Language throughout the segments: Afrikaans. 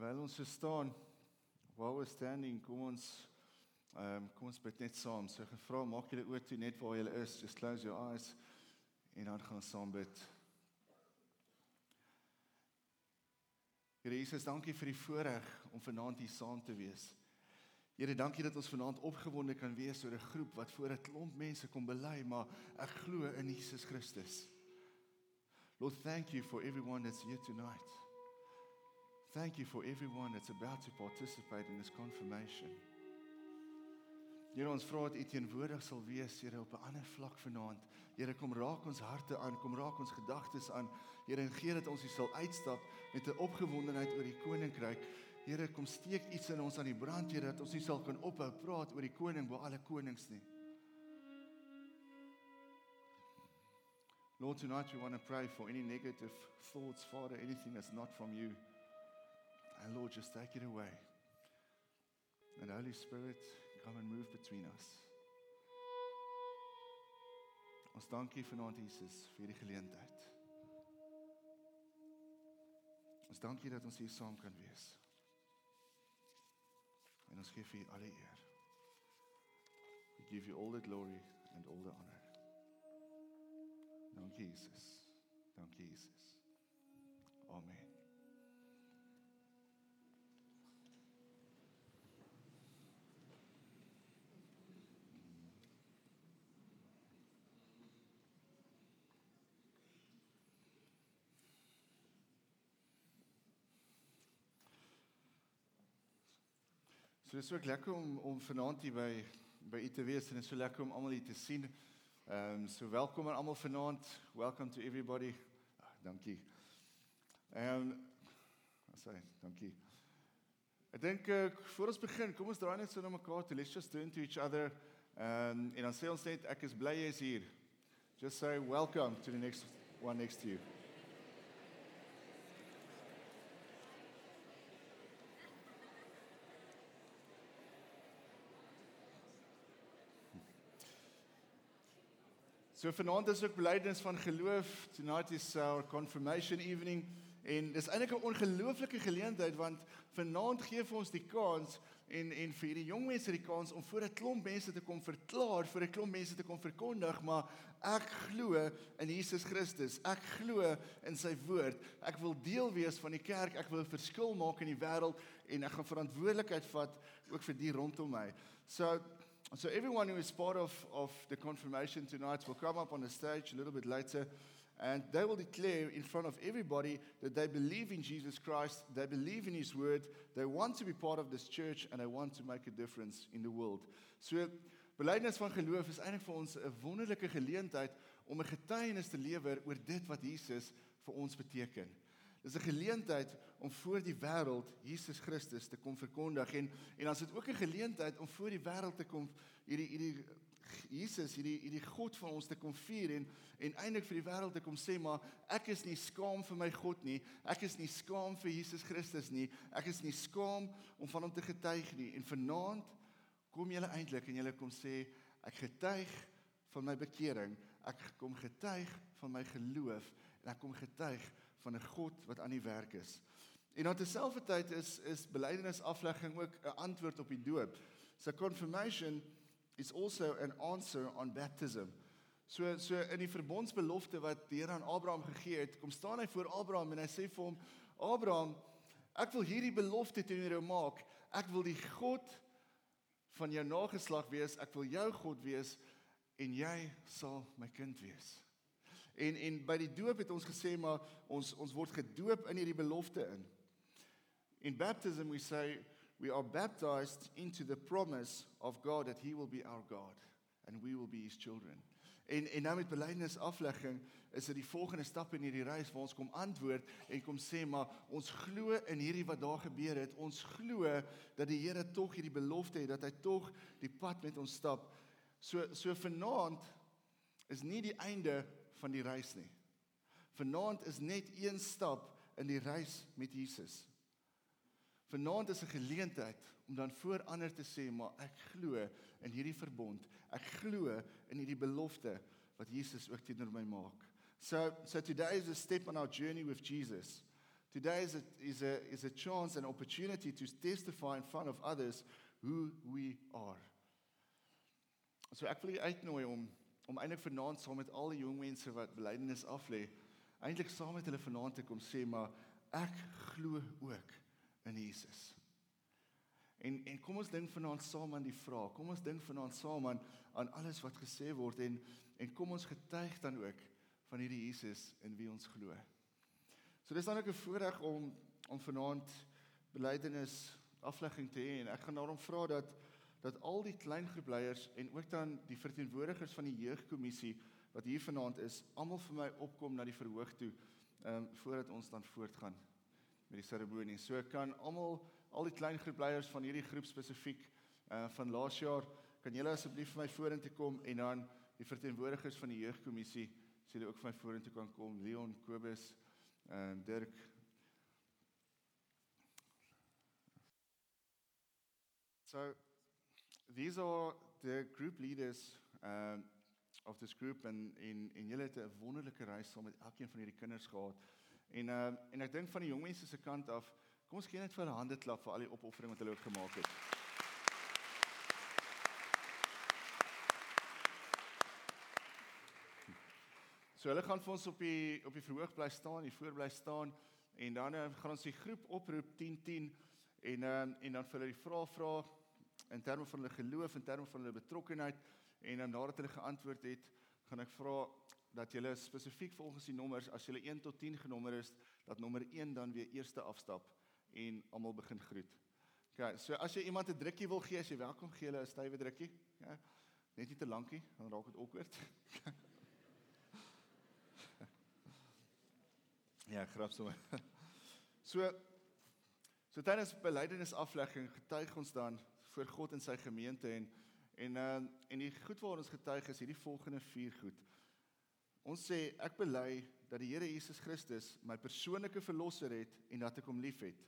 Terwyl ons so staan, while we're standing, kom ons ehm um, kom ons bid net saam. So gevra, maak julle oë toe net waar julle is. Just close your eyes en dan gaan ons saam bid. Here Jesus, dankie vir die voorreg om vanaand hier saam te wees. Here, dankie dat ons vanaand opgewonde kan wees oor 'n groep wat voor 'n klomp mense kom bely, maar ek glo in Jesus Christus. Lord, thank you for everyone that's here tonight. Thank you for everyone that's about to participate in this confirmation. Here ons vra dat U teenwoordig sal wees, Here, op 'n ander vlak vanaand. Here, kom raak ons harte aan, kom raak ons gedagtes aan. Here, en gee dat ons hier sal uitstap met 'n opgewondenheid oor die koninkryk. Here, kom steek iets in ons aan die brand, Here, dat ons nie sal kan ophou praat oor die koning bo alle konings nie. Lord, tonight we want to pray for any negative thoughts, Father, anything that's not from you. And Lord, just take it away. And Holy Spirit, come and move between us. Ons dankie vanaand Jesus vir hierdie geleentheid. Ons dankie dat ons hier saam kan wees. En ons gee vir U alle eer. We give you all the glory and all the honor. Dankie Jesus. Dankie Jesus. Amen. So dit is ook lekker om om vanaand hier by by u te wees en is so lekker om almal hier te sien. Ehm um, so welkom aan almal vanaand. Welcome to everybody. Ah, dankie. Ehm um, sê dankie. Ek dink uh, voor ons begin, kom ons draai net so na mekaar toe. Let's just turn to each other. Ehm um, en dan sê ons net ek is bly jy is hier. Just say welcome to the next one next to you. So vanaand is ook belydenis van geloof. Tonight is our confirmation evening en dis eintlik 'n ongelooflike geleentheid want vanaand gee vir ons die kans en en vir hierdie jong mense die kans om voor 'n klomp mense te kom verklaar, vir 'n klomp mense te kom verkondig, maar ek glo in Jesus Christus. Ek glo in sy woord. Ek wil deel wees van die kerk. Ek wil 'n verskil maak in die wêreld en ek gaan verantwoordelikheid vat ook vir die rondom my. So So everyone who is part of, of the confirmation tonight will come up on the stage a little bit later and they will declare in front of everybody that they believe in Jesus Christ, they believe in his word, they want to be part of this church and they want to make a difference in the world. So belydenis van geloof is eintlik vir ons 'n wonderlike geleentheid om 'n getuienis te lewer oor dit wat Jesus vir ons beteken. Dis 'n geleentheid om voor die wêreld Jesus Christus te kom verkondig en en dan is dit ook 'n geleentheid om voor die wêreld te kom hierdie hierdie Jesus hierdie hierdie God van ons te kom vier en en eintlik vir die wêreld te kom sê maar ek is nie skaam vir my God nie. Ek is nie skaam vir Jesus Christus nie. Ek is nie skaam om van hom te getuig nie. En vanaand kom julle eintlik en julle kom sê ek getuig van my bekering. Ek kom getuig van my geloof en ek kom getuig van 'n God wat aan die werk is. En dan terselfdertyd is is belydenis aflegging ook 'n antwoord op die doop. So confirmation is also an answer on baptism. So so in die verbondsbelofte wat die Here aan Abraham gegee het, kom staan hy voor Abraham en hy sê vir hom: "Abraham, ek wil hierdie belofte teenoor jou maak. Ek wil die God van jou nageslag wees. Ek wil jou God wees en jy sal my kind wees." En en by die doop het ons gesê maar ons ons word gedoop in hierdie belofte in. In baptism we say we are baptized into the promise of God that he will be our God and we will be his children. En en nou met belydenis aflegging is dit die volgende stap in hierdie reis waar ons kom antwoord en kom sê maar ons glo in hierdie wat daar gebeur het. Ons glo dat die Here tog hierdie belofte het dat hy tog die pad met ons stap. So so vanaand is nie die einde van die reis nie. Vanaand is net een stap in die reis met Jesus. Vanaand is 'n geleentheid om dan voor ander te sê, maar ek glo in hierdie verbond. Ek glo in hierdie belofte wat Jesus ook teenoor my maak. So so today is a step on our journey with Jesus Today is a, is, a, is a chance and opportunity to testify in front of others who we are. So ek wil julle uitnooi om om eintlik vanaand saam met al die jong mense wat belydenis aflê, eintlik saam met hulle vanaand te kom sê maar ek glo ook in Jesus. En en kom ons dink vanaand saam aan die vraag. Kom ons dink vanaand saam aan aan alles wat gesê word en en kom ons getuig dan ook van hierdie Jesus in wie ons glo. So dis dan ook 'n voorreg om om vanaand belydenis aflegging te hê en ek gaan daarom vra dat dat al die klein groepleiers en ook dan die verteenwoordigers van die jeugkommissie wat hier vanaand is, almal vir my opkom na die verhoog toe, ehm um, voordat ons dan voortgaan met die seremonie. So kan almal al die klein groepleiers van hierdie groep spesifiek uh van laas jaar, kan julle asseblief vir my vorentoe kom en dan die verteenwoordigers van die jeugkommissie sê hulle ook vir my vorentoe kan kom, Leon, Kobus, ehm uh, Dirk, So these are the group leaders um of this group and in in julle het 'n wonderlike reis saam met elkeen van hierdie kinders gehad. En uh en ek dink van die jong mense se kant af, kom ons gee net vir hulle hande klap vir al die opoffering wat hulle ook gemaak het. So hulle gaan vir ons op die op die verhoog bly staan, hier voor bly staan en dan uh, gaan ons die groep oproep 10 10 en uh, en dan vir hulle die vrae vra in terme van hulle geloof, in terme van hulle betrokkeheid en dan nadat hulle geantwoord het, gaan ek vra dat julle spesifiek volgens die nommers as julle 1 tot 10 genommer is, dat nommer 1 dan weer eerste afstap en almal begin groet. OK, so as jy iemand 'n drukkie wil gee, as jy welkom gee hulle 'n stywe drukkie, ja. Net nie te lankie, dan raak dit awkward. ja, grap sommer. So so tydens belydenis aflegging getuig ons dan voor God en sy gemeente en en uh, en die goed waar ons getuig is hierdie volgende vier goed. Ons sê ek bely dat die Here Jesus Christus my persoonlike verlosser het en dat ek hom liefhet.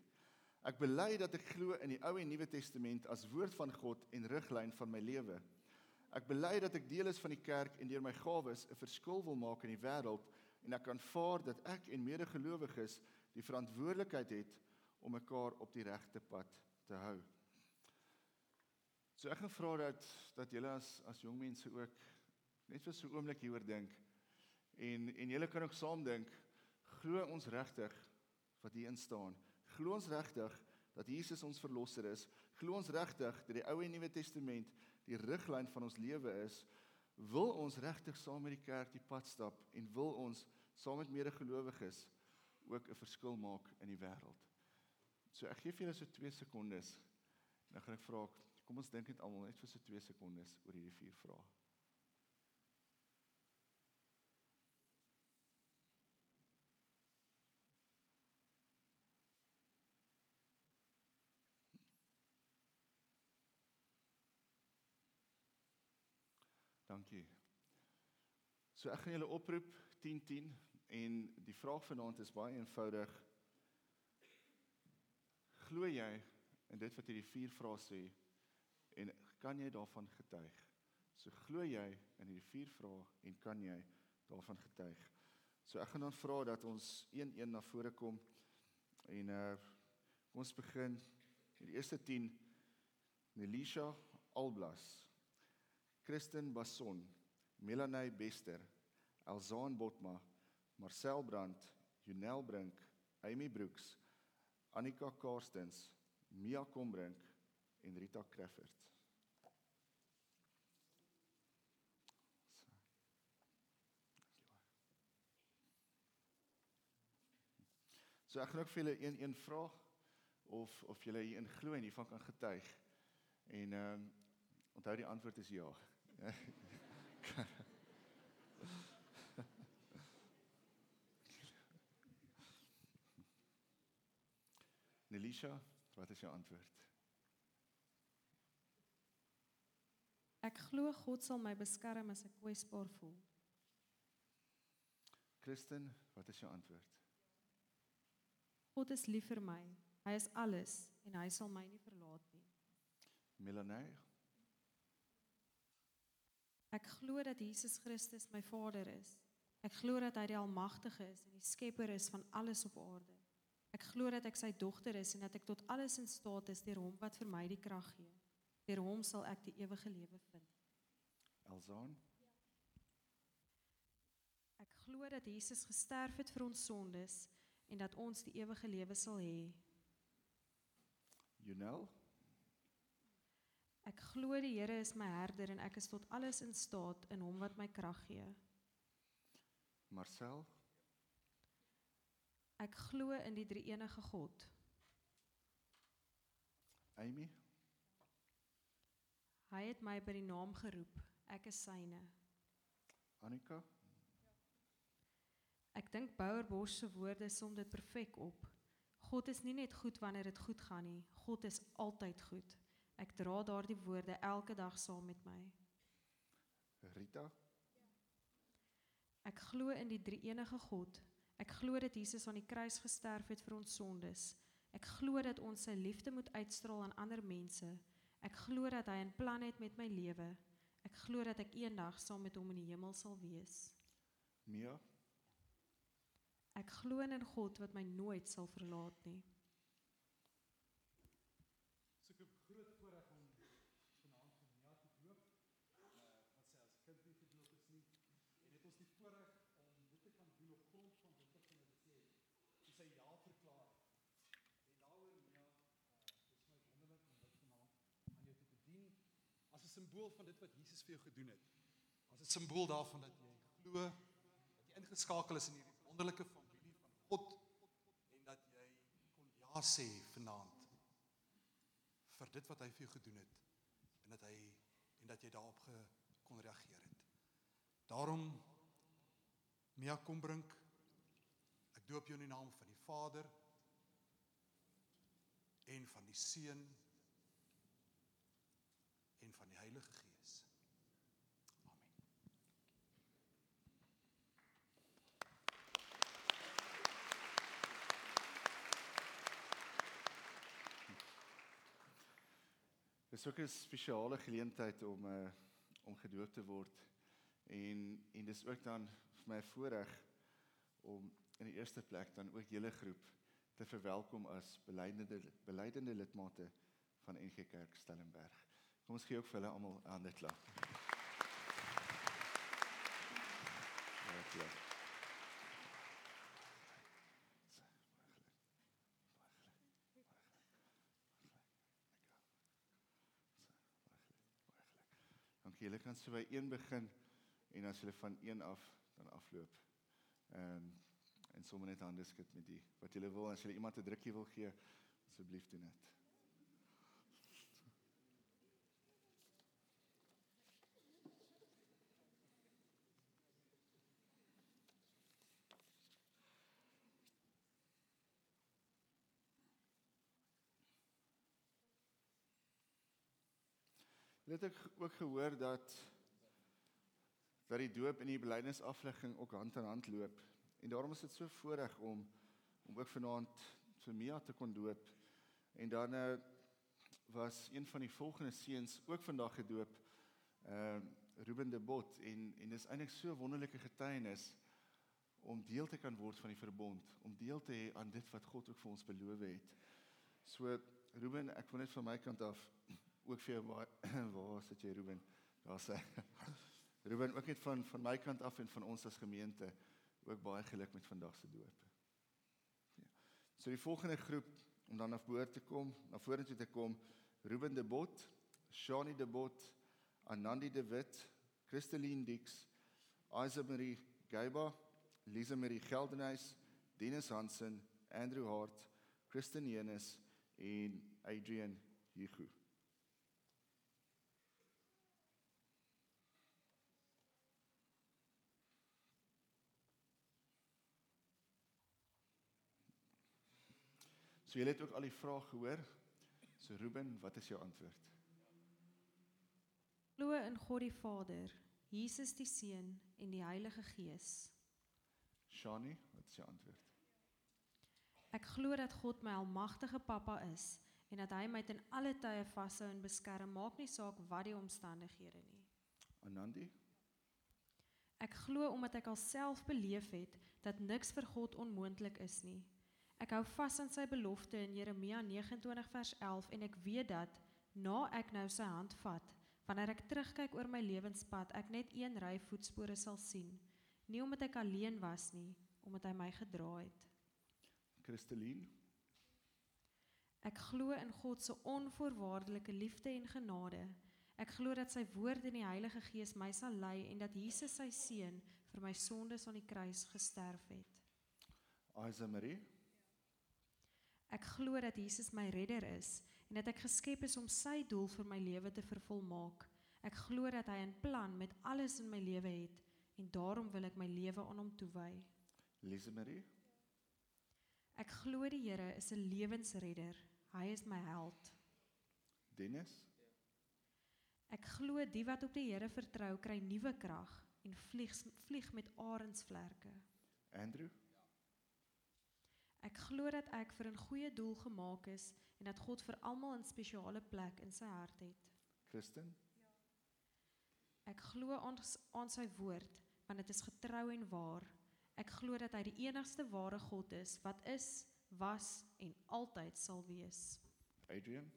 Ek bely dat ek glo in die Ou en Nuwe Testament as woord van God en riglyn van my lewe. Ek bely dat ek deel is van die kerk en deur my gawes 'n verskil wil maak in die wêreld en ek aanvaar dat ek en medegelowiges die verantwoordelikheid het om mekaar op die regte pad te hou. So ek gaan vra dat dat julle as as jong mense ook net vir so 'n oomblik hieroor dink. En en julle kan ook saam dink, glo ons regtig wat hier in staan? Glo ons regtig dat Jesus ons verlosser is? Glo ons regtig dat die Ou en Nuwe Testament die riglyn van ons lewe is? Wil ons regtig saam met die kerk die pad stap en wil ons saam met medegelowiges ook 'n verskil maak in die wêreld? So ek gee vir julle so 2 sekondes. Dan gaan ek vra Kom ons dink net almal net vir so 2 sekondes oor hierdie vier vrae. Dankie. So ek gaan julle oproep 10 10 en die vraag vanaand is baie eenvoudig. Glo jy in dit wat hierdie vier vrae sê en kan jy daarvan getuig? So glo jy in hierdie vier vrae en kan jy daarvan getuig? So ek gaan dan vra dat ons een een na vore kom en uh ons begin met die eerste 10 Nelisha Alblas, Kristen Bason, Melanie Bester, Elzaan Botma, Marcel Brandt, Jonel Brink, Amy Brooks, Annika Karstens, Mia Kombrink en Rita Crawford. So ek gaan ook vir julle een een vraag of of julle hierin glo en hiervan kan getuig. En ehm um, onthou die antwoord is ja. Nelisha, wat is jou antwoord? Ek glo God sal my beskerm as ek kwesbaar voel. Christen, wat is jou antwoord? God is lief vir my. Hy is alles en hy sal my nie verlaat nie. Melanie, Ek glo dat Jesus Christus my Vader is. Ek glo dat hy die Almagtige is en die Skepper is van alles op aarde. Ek glo dat ek sy dogter is en dat ek tot alles in staat is deur hom wat vir my die krag gee. Deur hom sal ek die ewige lewe vind. Elzaan, Ek glo dat Jesus gesterf het vir ons sondes en dat ons die ewige lewe sal hê. Jonel, Ek glo die Here is my herder en ek is tot alles in staat in hom wat my krag gee. Marcel, Ek glo in die drie-enige God. Amy, Hy het my by die naam geroep. Ek is syne. Annika, Ek dink Bouer Bos se woorde som dit perfek op. God is nie net goed wanneer dit goed gaan nie. God is altyd goed. Ek dra daardie woorde elke dag saam met my. Rita, Ek glo in die drie-enige God. Ek glo dat Jesus aan die kruis gesterf het vir ons sondes. Ek glo dat ons sy liefde moet uitstraal aan ander mense. Ek glo dat hy 'n plan het met my lewe. Ek glo dat ek eendag saam met hom in die hemel sal wees. Mia, Ek glo in 'n God wat my nooit sal verlaat nie. So ek het groot voorreg om vanaand vir Mia te doop. Uh wat sy as kind nie gedoop is nie. En het ons die voorreg om dit te kan doen op grond van dit wat sy nou gesê het. Sy sy ja verklaar. En daaroor Mia, uh dis my wonderlik om dit vanaand aan jou te bedien as 'n simbool van dit wat Jesus vir jou gedoen het. As 'n simbool daarvan dat jy glo dat jy ingeskakel is in hierdie wonderlike familie van God en dat jy kon ja sê vanaand vir dit wat hy vir jou gedoen het en dat hy en dat jy daarop ge, kon reageer het. Daarom Mia kom bring ek doop jou in die naam van die Vader en van die Seun en van die Heilige Gees. Amen. Dis ook 'n spesiale geleentheid om uh om gedoop te word. En en dis ook dan vir my voorreg om in die eerste plek dan ook julle groep te verwelkom as beleidende beleidende lidmate van NG Kerk Stellenberg. Kom ons gee ook vir hulle almal 'n hande klap. Ja, klap. Dankie. Julle kan so by 1 begin en as julle van 1 af dan afloop. Ehm um, en sommer net hande skud met die wat julle wil as julle iemand 'n drukkie wil gee, asseblief doen dit. Julle het ook gehoor dat dat die doop en die belydenisaflegging ook hand aan hand loop. En daarom is dit so voorreg om om ook vanaand vir Mia te kon doop. En dan uh, was een van die volgende seuns ook vandag gedoop. Ehm uh, Ruben de Bot en en dis eintlik so 'n wonderlike getuienis om deel te kan word van die verbond, om deel te hê aan dit wat God ook vir ons beloof het. So Ruben, ek wil net van my kant af ook vir jou waar, waar sit jy Ruben? Daar sê Ruben ook net van van my kant af en van ons as gemeente ook baie geluk met vandag se doop. Ja. So die volgende groep om dan na voor te kom, na vorentoe te kom, Ruben de Bot, Shani de Bot, Anandi de Wit, Christeline Dix, Isa Marie Geyba, Lisa Marie Geldenhuys, Dennis Hansen, Andrew Hart, Christian Jenes en Adrian Hugo. So julle het ook al die vrae gehoor. So Ruben, wat is jou antwoord? Glo in God die Vader, Jesus die Seun en die Heilige Gees. Shani, wat is jou antwoord? Ek glo dat God my almagtige Pappa is en dat hy my ten alle tye vashou en beskerm, maak nie saak wat die omstandighede nie. Anandi? Ek glo omdat ek alself beleef het dat niks vir God onmoontlik is nie. Ek hou vas aan sy belofte in Jeremia 29 vers 11 en ek weet dat na ek nou sy hand vat, wanneer ek terugkyk oor my lewenspad, ek net een ry voetspore sal sien. Nie omdat ek alleen was nie, omdat hy my gedra het. Christeline, Ek glo in God se onvoorwaardelike liefde en genade. Ek glo dat sy woord in die Heilige Gees my sal lei en dat Jesus sy seun vir my sondes aan die kruis gesterf het. Isa Marie, Ek glo dat Jesus my redder is en dat ek geskep is om sy doel vir my lewe te vervolmaak. Ek glo dat hy 'n plan met alles in my lewe het en daarom wil ek my lewe aan hom toewy. Lise Marie, Ek glo die Here is 'n lewensredder. Hy is my held. Dennis, Ek glo die wat op die Here vertrou, kry nuwe krag en vlieg vlieg met arensvlerke. Andrew, Ek glo dat ek vir 'n goeie doel gemaak is en dat God vir almal 'n spesiale plek in sy hart het. Kristen, Ek glo aan, aan sy woord want dit is getrou en waar. Ek glo dat hy die enigste ware God is wat is, was en altyd sal wees. Adrian,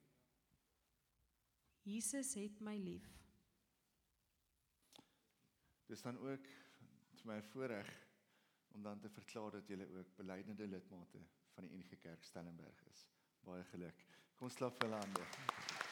Jesus het my lief. dis dan ook vir my voorreg om dan te verklaar dat julle ook belydende lidmate van die NG Kerk Stellenberg is. Baie geluk. Kom ons klap vir hulle hande.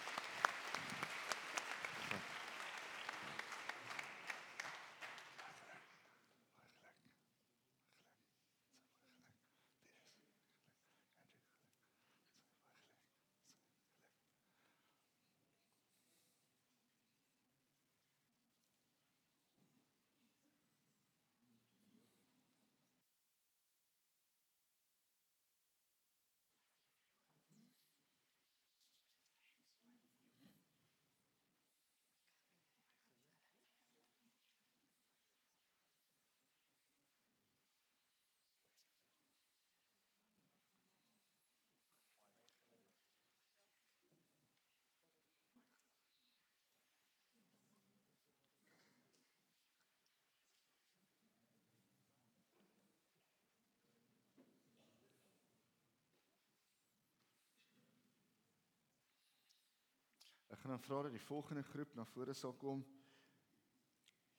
Gaan dan vra dat die volgende groep na vore sal kom.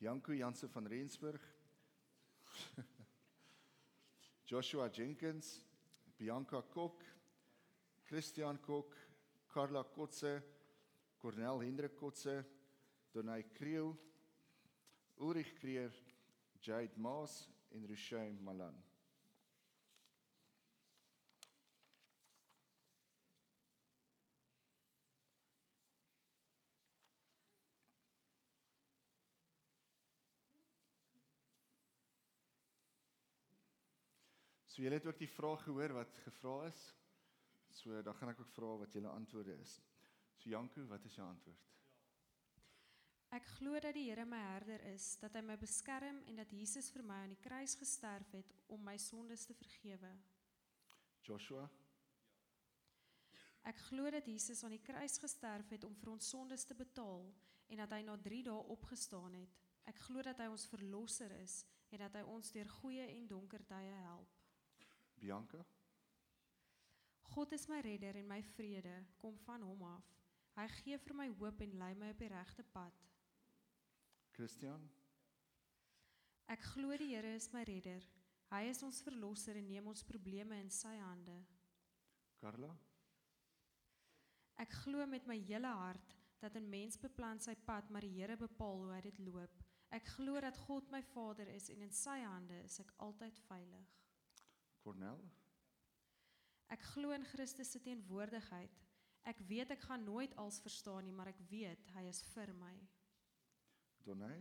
Janko Janse van Rensburg. Joshua Jenkins, Bianca Kok, Christian Kok, Carla Kotse, Cornel Hendrik Kotse, Donay Kriel, Ulrich Kreer, Jade Maas en Rushay Malan. So julle het ook die vraag gehoor wat gevra is. So dan gaan ek ook vra wat julle antwoorde is. So Janko, wat is jou antwoord? Ek glo dat die Here my herder is, dat hy my beskerm en dat Jesus vir my aan die kruis gesterf het om my sondes te vergewe. Joshua, Ek glo dat Jesus aan die kruis gesterf het om vir ons sondes te betaal en dat hy na 3 dae opgestaan het. Ek glo dat hy ons verlosser is en dat hy ons deur goeie en donker tye help. Bianca, God is my redder en my vrede kom van hom af. Hy gee vir my hoop en lei my op die regte pad. Christian, Ek glo die Here is my redder. Hy is ons verlosser en neem ons probleme in sy hande. Carla, Ek glo met my hele hart dat 'n mens beplan sy pad, maar die Here bepaal hoe hy dit loop. Ek glo dat God my Vader is en in sy hande is ek altyd veilig. Cornel, Ek glo in Christus se teenwoordigheid. Ek weet ek gaan nooit als verstaan nie, maar ek weet hy is vir my. Donay,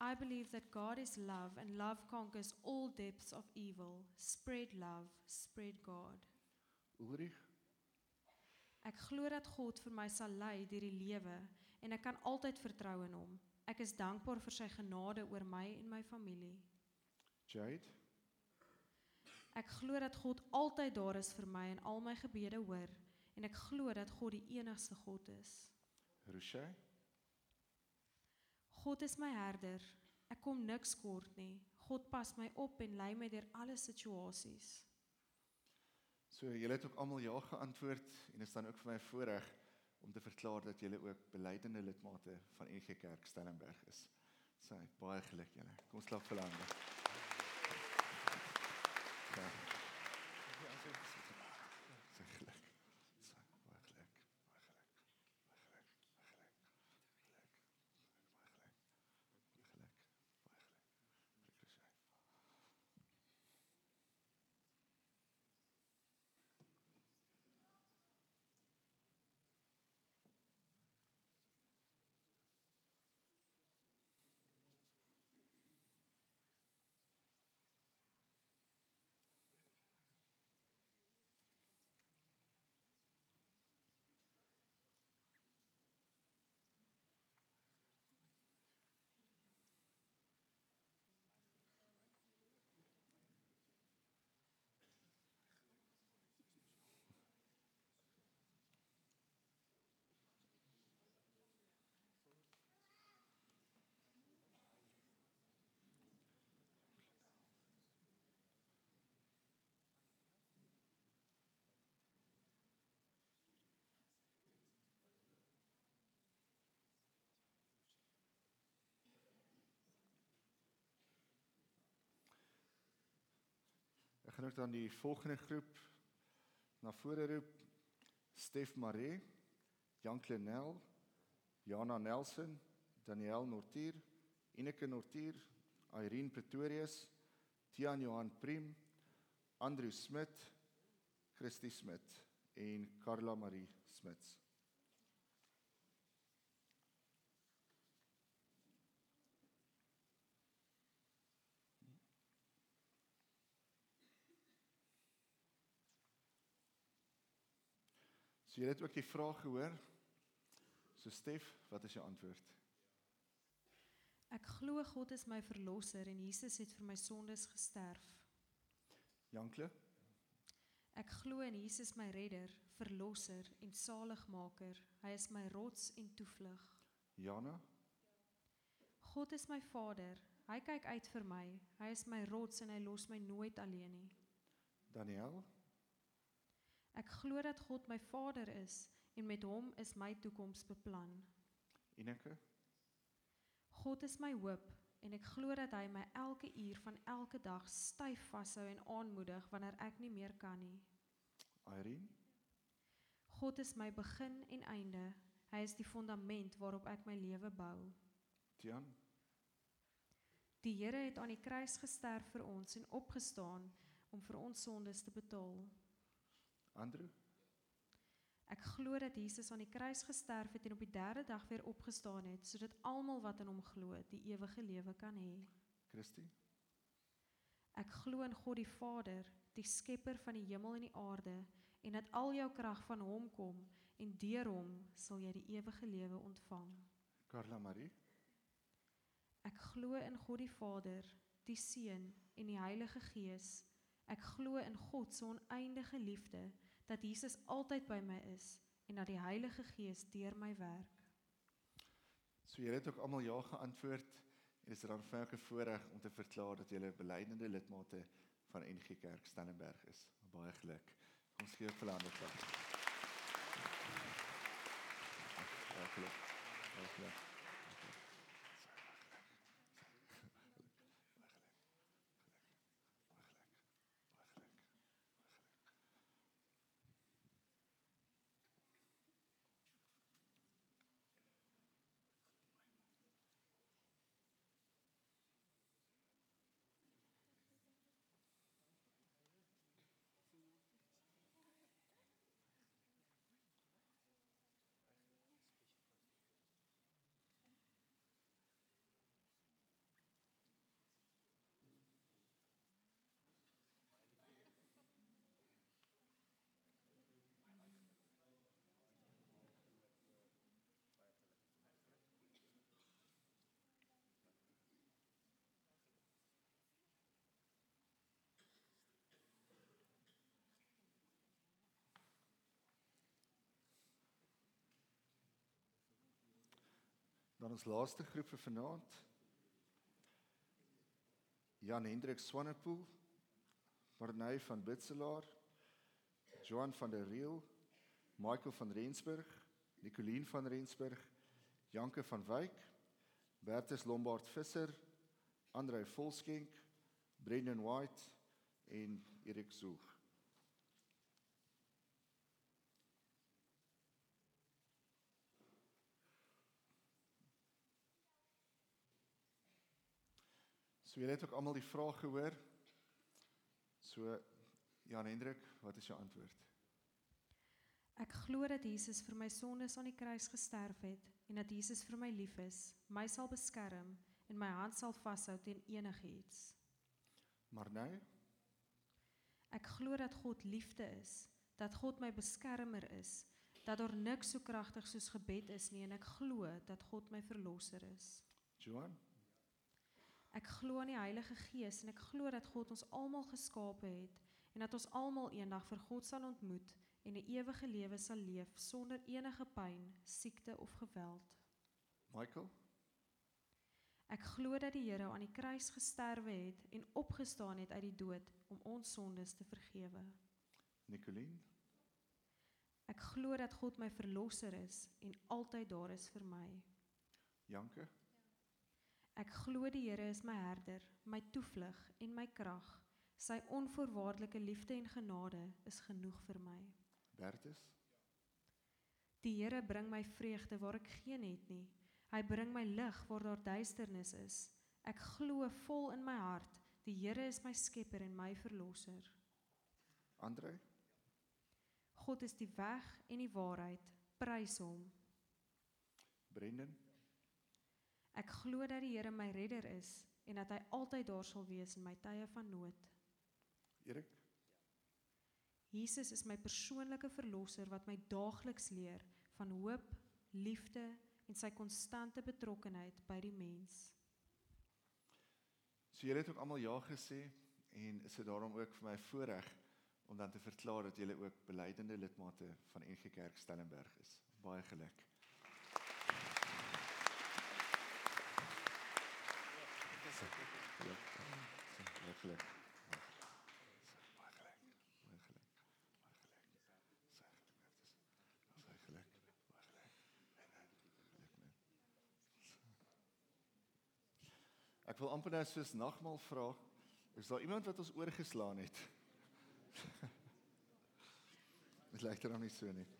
I believe that God is love and love conquers all depths of evil. Spread love, spread God. Ulrich, Ek glo dat God vir my sal lei deur die lewe en ek kan altyd vertrou in hom. Ek is dankbaar vir sy genade oor my en my familie. Jade, Ek glo dat God altyd daar is vir my en al my gebede hoor en ek glo dat God die enigste God is. Rushay, God is my herder. Ek kom niks kort nie. God pas my op en lei my deur alle situasies. So julle het ook almal ja geantwoord en dit is dan ook vir my voorreg om te verklaar dat julle ook belydende lidmate van NG Kerk Stellenberg is. So baie geluk julle. Kom ons klap vir hulle hande. Gaan ook dan die volgende groep na vore roep. Stef Maree, Jan Klenel, Jana Nelson, Daniel Nortier, Ineke Nortier, Irene Pretorius, Tian Johan Prim, Andrew Smit, Christie Smit en Carla Marie Smits. So jy het ook die vraag gehoor. So Stef, wat is jou antwoord? Ek glo God is my verlosser en Jesus het vir my sondes gesterf. Jankle? Ek glo in Jesus my redder, verlosser en saligmaker. Hy is my rots en toevlug. Jana? God is my Vader. Hy kyk uit vir my. Hy is my rots en hy los my nooit alleen nie. Daniel? Ek glo dat God my Vader is en met hom is my toekoms beplan. Ineke? God is my hoop en ek glo dat hy my elke uur van elke dag styf vashou en aanmoedig wanneer ek nie meer kan nie. Irene? God is my begin en einde. Hy is die fondament waarop ek my lewe bou. Tian? Die Here het aan die kruis gesterf vir ons en opgestaan om vir ons sondes te betaal. Andrew? Ek glo dat Jesus aan die kruis gesterf het en op die 3de dag weer opgestaan het sodat almal wat in hom glo, die ewige lewe kan hê. Christie? Ek glo in God die Vader, die skepper van die hemel en die aarde, en dat al jou krag van hom kom en deur hom sal jy die ewige lewe ontvang. Carla Marie? Ek glo in God die Vader, die Seun en die Heilige Gees. Ek glo in God se oneindige liefde, dat Jesus altyd by my is en dat die Heilige Gees deur my werk. So julle het ook almal ja geantwoord en is dan vir my ook 'n voorreg om te verklaar dat julle belydende lidmate van NG Kerk Stellenberg is. Baie geluk. Ons gee vir hulle klap. Baie geluk. Baie geluk. Dan ons laaste groep vir vanaand. Jan Hendrik Swanepoel, Marnay van Bitselaar, Johan van der Reel, Michael van Rensburg, Nicoline van Rensburg, Janke van Wyk, Bertus Lombard Visser, Andrei Volskenk, Brendan White en Erik Zoog. So julle het ook almal die vraag gehoor. So Jan Hendrik, wat is jou antwoord? Ek glo dat Jesus vir my sondes aan die kruis gesterf het en dat Jesus vir my lief is, my sal beskerm en my hand sal vashou teen enigiets. Maar nou, Ek glo dat God liefde is, dat God my beskermer is, dat daar niks so kragtig soos gebed is nie en ek glo dat God my verlosser is. Johan, Ek glo aan die Heilige Gees en ek glo dat God ons almal geskape het en dat ons almal eendag vir God sal ontmoet en 'n ewige lewe sal leef sonder enige pyn, siekte of geweld. Michael, Ek glo dat die Here aan die kruis gesterwe het en opgestaan het uit die dood om ons sondes te vergewe. Nicoline, Ek glo dat God my verlosser is en altyd daar is vir my. Janke, Ek glo die Here is my herder, my toevlug en my krag. Sy onvoorwaardelike liefde en genade is genoeg vir my. Bertus, Die Here bring my vreugde waar ek geen het nie. Hy bring my lig waar daar duisternis is. Ek glo vol in my hart, die Here is my skepper en my verlosser. Andre, God is die weg en die waarheid. Prys hom. Brendan, Ek glo dat die Here my redder is en dat hy altyd daar sal wees in my tye van nood. Erik, Jesus is my persoonlike verlosser wat my daagliks leer van hoop, liefde en sy konstante betrokkenheid by die mens. So julle het ook almal ja gesê en is dit daarom ook vir my voorreg om dan te verklaar dat julle ook belydende lidmate van NG Kerk Stellenberg is. Baie geluk. Ja, Baie geluk. Baie geluk. Baie geluk. Ek wil amper nou soos nagmaal vra, is daar iemand wat ons oorgeslaan het? Dit lyk dan nie so nie.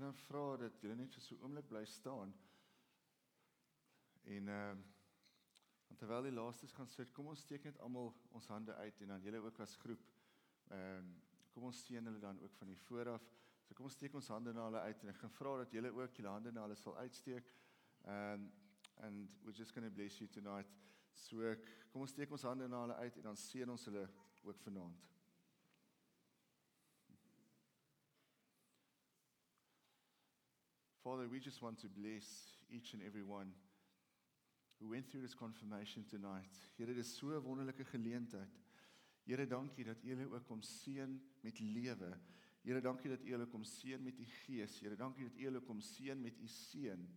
Gaan nou vra dat julle net vir so 'n oomblik bly staan. En ehm uh, terwyl die laastes gaan sit, kom ons steek net almal ons hande uit en dan julle ook as groep. Ehm uh, kom ons seën hulle dan ook van die vooraf. So kom ons steek ons hande na hulle uit en ek gaan vra dat julle ook julle hande na hulle sal uitsteek. Um and we're just going to bless you tonight. So kom ons steek ons hande na hulle uit en dan seën ons hulle ook vanaand. Father, we just want to bless each and every one who went through this confirmation tonight. Here, dit is so 'n wonderlike geleentheid. Here, dankie dat U hulle ook kom seën met lewe. Here, dankie dat U hulle kom seën met U Gees. Here, dankie dat U hulle kom seën met U seën.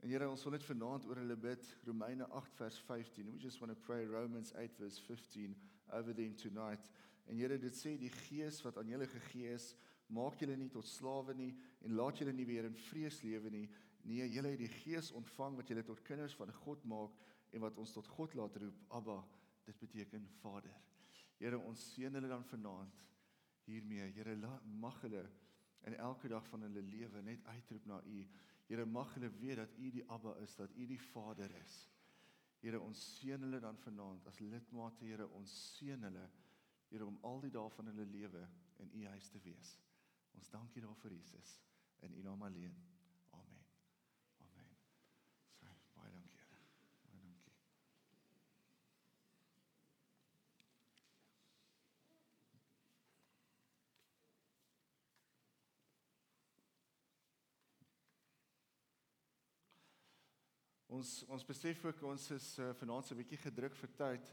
En Here, ons wil net vanaand oor hulle bid. Romeine 8 vers 15. We just want to pray Romans 8 verse 15 over them tonight. En Here, dit sê die Gees wat aan julle gegee is, maak julle nie tot slawe nie en laat julle nie weer in vrees lewe nie. Nee, julle het die Gees ontvang wat julle tot kinders van God maak en wat ons tot God laat roep, Abba. Dit beteken Vader. Here, ons seën hulle dan vanaand hiermee. Here, mag hulle in elke dag van hulle lewe net uitroep na U. Here mag hulle weet dat U die Abba is, dat U die Vader is. Here ons seën hulle dan vanaand as lidmate Here ons seën hulle Here om al die dae van hulle lewe in U huis te wees. Ons dank U daarvoor Jesus in U naam alleen. Amen. Amen. So baie dankie Here. Baie dankie. Ons ons besef ook ons is uh, vanaand so 'n bietjie gedruk vir tyd.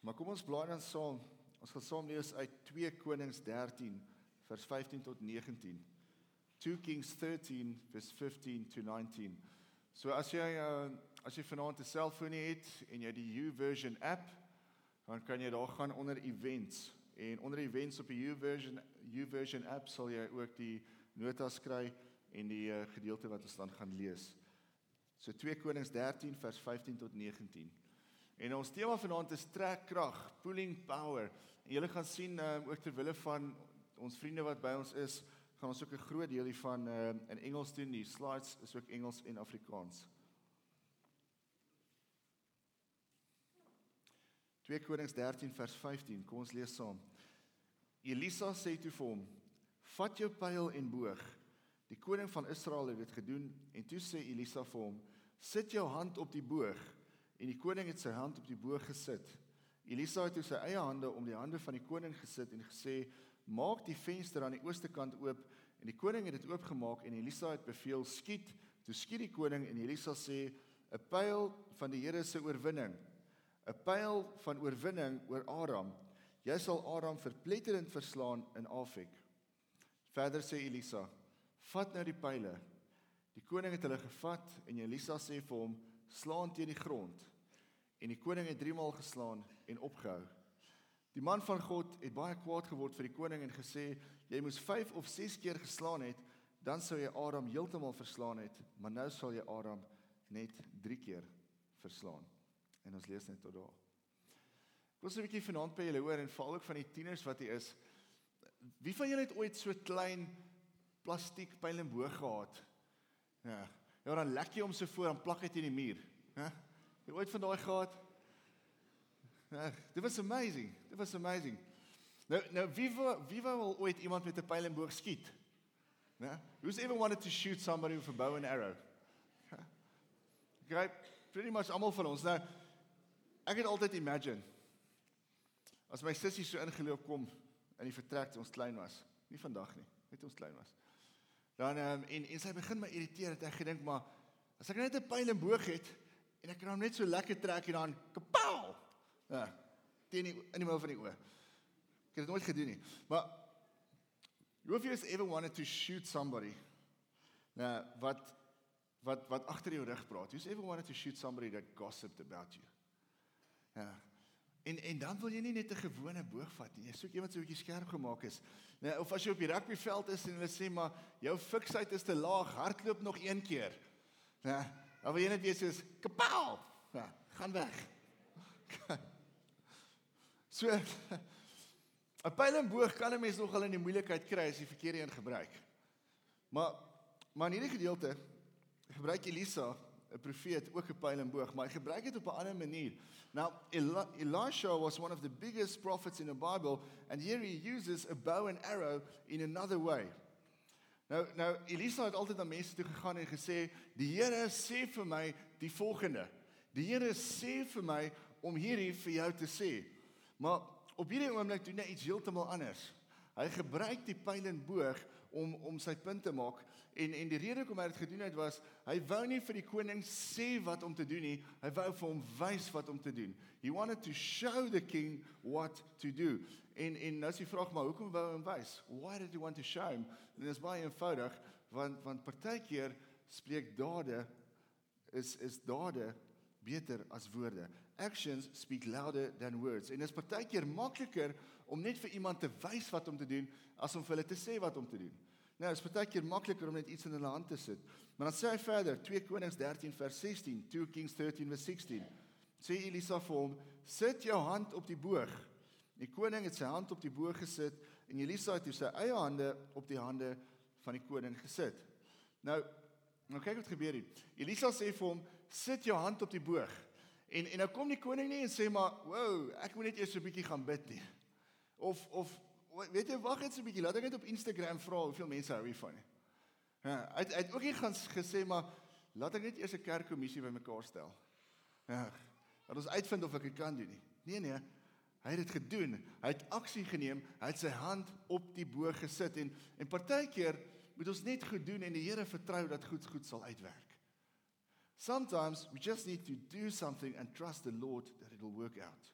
Maar kom ons blaai dan saam. Ons gaan saam lees uit 2 Konings 13 vers 15 tot 19. 2 Kings 13 vers 15 to 19. So as jy uh, as jy vanaand 'n selfoon het en jy die YouVersion app, dan kan jy daar gaan onder events en onder events op die YouVersion YouVersion app sal jy ook die notas kry en die uh, gedeelte wat ons dan gaan lees. So 2 Konings 13 vers 15 tot 19. En ons tema vanaand is trekkrag, pulling power. En julle gaan sien um, ook ter wille van ons vriende wat by ons is, gaan ons ook 'n groot deel hiervan um, in Engels doen. Die slides is ook Engels en Afrikaans. 2 Konings 13 vers 15. Kom ons lees saam. Elisa sê toe vir hom: "Vat jou pyl en boog." Die koning van Israel het dit gedoen en toe sê Elisa vir hom: "Sit jou hand op die boog." En die koning het sy hand op die boog gesit. Elisa het toe sy eie hande om die hande van die koning gesit en gesê: "Maak die venster aan die ooste kant oop." En die koning het dit oopgemaak en Elisa het beveel: "Skiet." Toe skiet die koning en Elisa sê: "’n Pyl van die Here se oorwinning. 'n Pyl van oorwinning oor Aram. Jy sal Aram verpletterend verslaan in Afek." Verder sê Elisa: "Vat nou die pyle." Die koning het hulle gevat en Elisa sê vir hom: "Slaan teen die grond." En die koning het 3 maal geslaan en opgehou. Die man van God het baie kwaad geword vir die koning en gesê: "Jy moes 5 of 6 keer geslaan het, dan sou jy Aram heeltemal verslaan het, maar nou sal jy Aram net 3 keer verslaan." En ons lees net tot daar. Ek wil so 'n bietjie vanaand by julle hoor en veral ook van die tieners wat hier is. Wie van julle het ooit so klein plastiek pyl en boog gehad? Ja. Ja, dan lek jy hom so voor en plak dit in die muur, hè? Jy ooit van daai gehad? Ja, dit was amazing. Dit was amazing. Nou nou wie wou, wie wou al ooit iemand met 'n pyl en boog skiet? Né? Who's ever wanted to shoot somebody with a bow and arrow? Okay, pretty much almal van ons. Nou ek het altyd imagine as my sussie so ingeloop kom in die vertrek toe ons klein was. Nie vandag nie, net ons klein was. Dan um, en en sy begin my irriteer dat ek gedink maar as ek net 'n pyl en boog het en ek kan hom net so lekker trek en dan kapaal. Ja. Teen die in die middel van die oë. Ek het dit nooit gedoen nie. Maar who of you has ever wanted to shoot somebody? Nou, wat wat wat agter jou rug praat. Who's ever wanted to shoot somebody that gossiped about you? Ja. En en dan wil jy nie net 'n gewone boog vat nie. Jy soek iemand so 'n bietjie skerp gemaak is. Nou of as jy op die rugbyveld is en hulle sê maar jou fiksheid is te laag, hardloop nog een keer. Ja. Dan wil jy net weet soos kapaal. Ja, gaan weg. So 'n pyl en boog kan 'n mens nogal in die moeilikheid kry as jy verkeerde een gebruik. Maar maar in hierdie gedeelte gebruik Elisa, 'n profeet, ook 'n pyl en boog, maar hy gebruik dit op 'n ander manier. Now Eli Elisha was one of the biggest prophets in the Bible and here he uses a bow and arrow in another way. Nou nou Elisa het altyd na mense toe gegaan en gesê, "Die Here sê vir my die volgende. Die Here sê vir my om hierdie vir jou te sê." Maar op hierdie oomblik doen hy iets heeltemal anders. Hy gebruik die pyl en boog om om sy punt te maak en en die rede hoekom hy dit gedoen het was hy wou nie vir die koning sê wat om te doen nie, hy wou vir hom wys wat om te doen. He wanted to show the king what to do. En en nou is die vraag maar hoekom wou hy hom wys? Why did he want to show him? Dit is baie eenvoudig want want partykeer spreek dade is is dade beter as woorde. Actions speak louder than words. En dit is partykeer makliker om net vir iemand te wys wat om te doen as om vir hulle te sê wat om te doen. Nou, dit is partykeer makliker om net iets in hulle hand te sit. Maar dan sê hy verder, 2 Konings 13 vers 16, 2 Kings 13 vers 16. Sê Elisa vir hom, "Sit jou hand op die boog." Die koning het sy hand op die boog gesit en Elisa het sy eie hande op die hande van die koning gesit. Nou, nou kyk wat gebeur hier. Elisa sê vir hom, "Sit jou hand op die boog." En en nou kom die koning nie en sê maar, "Wow, ek moet net eers 'n bietjie gaan bid nie." Of of weet jy, wag net so 'n bietjie, laat ek net op Instagram vra hoeveel mense hou hiervan nie. Ja, hy het, hy het ook nie gaan gesê maar laat ek net eers 'n kerkkommissie bymekaar stel. Ja, dat ons uitvind of ek dit kan doen nie. Nee nee, hy het dit gedoen. Hy het aksie geneem. Hy het sy hand op die boog gesit en en partykeer moet ons net goed doen en die Here vertrou dat goed goed sal uitwerk. Sometimes we just need to do something and trust the Lord that it will work out.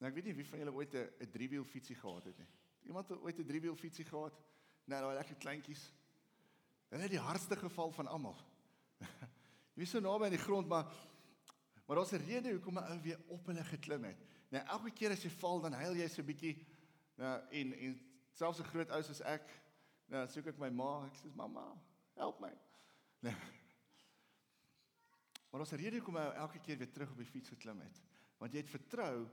Nou ek weet nie wie van julle ooit 'n 'n driewiel fietsie gehad het nie. Iemand het ooit 'n driewiel fietsie gehad? Nou, daai lekker kleintjies. Hulle het die hardste geval van almal. Jy is so naby aan die grond, maar maar daar's 'n rede hoekom 'n ou weer op hulle geklim het. Nou elke keer as jy val, dan huil jy so 'n bietjie. Nou en en selfs 'n groot ou soos ek, nou soek ek my ma, ek sê mamma, help my. Nou. Maar 'n rede hoekom hy elke keer weer terug op die fiets geklim het. Want jy het vertrou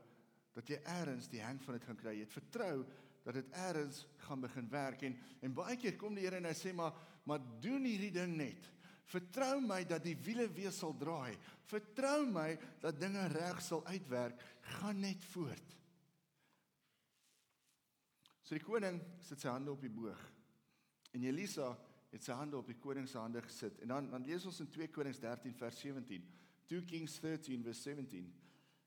dat jy eers die hang van dit gaan kry. Jy het vertrou dat dit eers gaan begin werk en en baie keer kom die Here en hy sê maar maar doen hierdie ding net. Vertrou my dat die wiele weer sal draai. Vertrou my dat dinge reg sal uitwerk. Gaan net voort. So die koning sit sy hande op die boog. En Elisa het sy hande op die koning se hande gesit. En dan dan lees ons in 2 Konings 13 vers 17. 2 Kings 13 vers 17.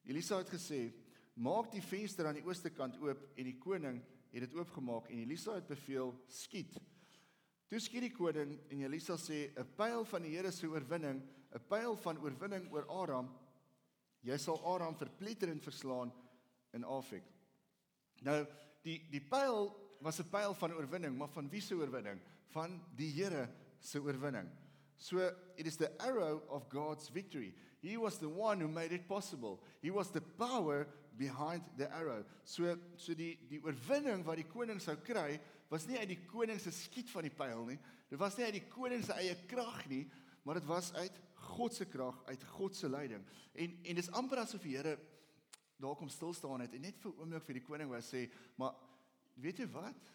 Elisa het gesê: "Maak die venster aan die ooste kant oop." En die koning het dit oopgemaak en Elisa het beveel: "Skiet." Toe skiet die koning en Elisa sê: "’n Pyl van die Here se oorwinning, 'n pyl van oorwinning oor Aram. Jy sal Aram verpletter en verslaan in Afek." Nou, die die pyl was 'n pyl van oorwinning, maar van wie se oorwinning? Van die Here se oorwinning. So it is the arrow of God's victory. He was the one who made it possible. He was the power behind the arrow. So so die die oorwinning wat die koning sou kry, was nie uit die koning se skiet van die pyl nie. Dit was nie uit die koning se eie krag nie, maar dit was uit God se krag, uit God se leiding. En en dis amper asof die Here daar kom stil staan het en net vir oomblik vir die koning wou sê, maar weet jy wat?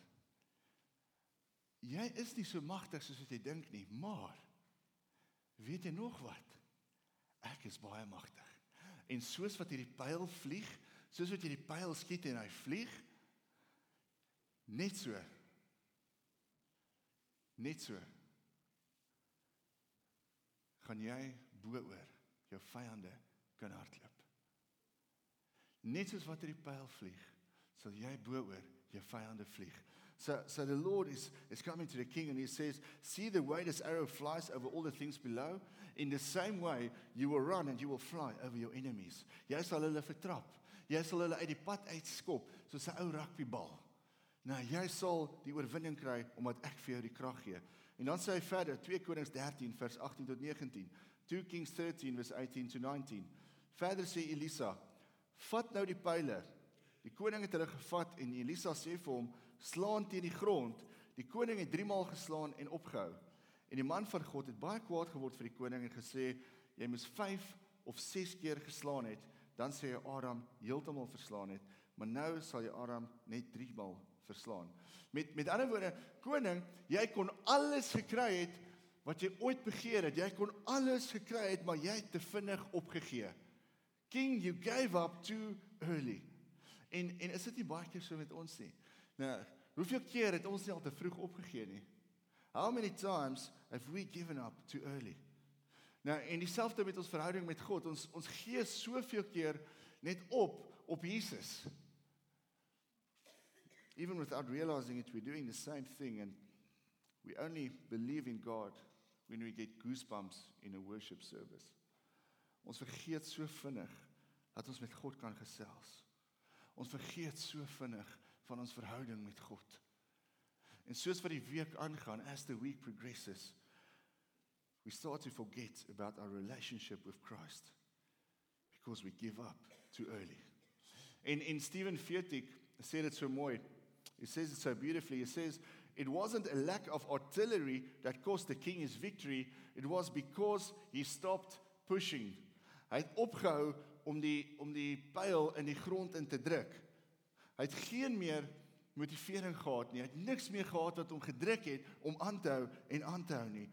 Jy is nie so magtig soos wat jy dink nie, maar weet jy nog wat? Ek is baie magtig. En soos wat hierdie pyl vlieg, soos wat jy die pyl skiet en hy vlieg, net so. Net so. gaan jy bo-oor jou vyande kan hardloop. Net soos wat hierdie pyl vlieg, sal jy bo-oor jou vyande vlieg. So, so the Lord is, is coming to the king and he says, See the way this arrow flies over all the things below? In the same way, you will run and you will fly over your enemies. Jy sal hulle vertrap. Jy sal hulle uit die pad uitskop soos 'n ou rugbybal. Nou, jy sal die oorwinning kry omdat ek vir jou die krag gee. En dan sê hy verder, 2 Konings 13 vers 18 tot 19. 2 Kings 13 vers 18 to 19. Verder sê Elisa, "Vat nou die pile." Die koning het hulle gevat en Elisa sê vir hom, slaan teen die grond. Die koning het 3 maal geslaan en opgehou. En die man van God het baie kwaad geword vir die koning en gesê jy moes 5 of 6 keer geslaan het, dan sê jy Aram heeltemal verslaan het, maar nou sal jy Aram net 3 maal verslaan. Met met ander woorde, koning, jy kon alles gekry het wat jy ooit begeer het. Jy kon alles gekry het, maar jy het te vinnig opgegee. King, you gave up too early. En en is dit nie baie keer so met ons nie? Nou, hoeveel keer het ons nie al te vroeg opgegee nie? How many times have we given up too early? Nou, en dieselfde met ons verhouding met God. Ons ons gee soveel keer net op op Jesus. Even without realizing it, we're doing the same thing and we only believe in God when we get goosebumps in a worship service. Ons vergeet so vinnig dat ons met God kan gesels. Ons vergeet so vinnig van ons verhouding met God. En soos wat die week aangaan, as the week progresses, we start to forget about our relationship with Christ because we give up too early. En in Stephen Furtick said it so mooi. He says it so beautifully. He says it wasn't a lack of artillery that cost the king his victory, it was because he stopped pushing. Hy het opgehou om die om die pyl in die grond in te druk. Hy het geen meer motivering gehad nie. Hy het niks meer gehad wat hom gedruk het om aan te hou en aan te hou nie.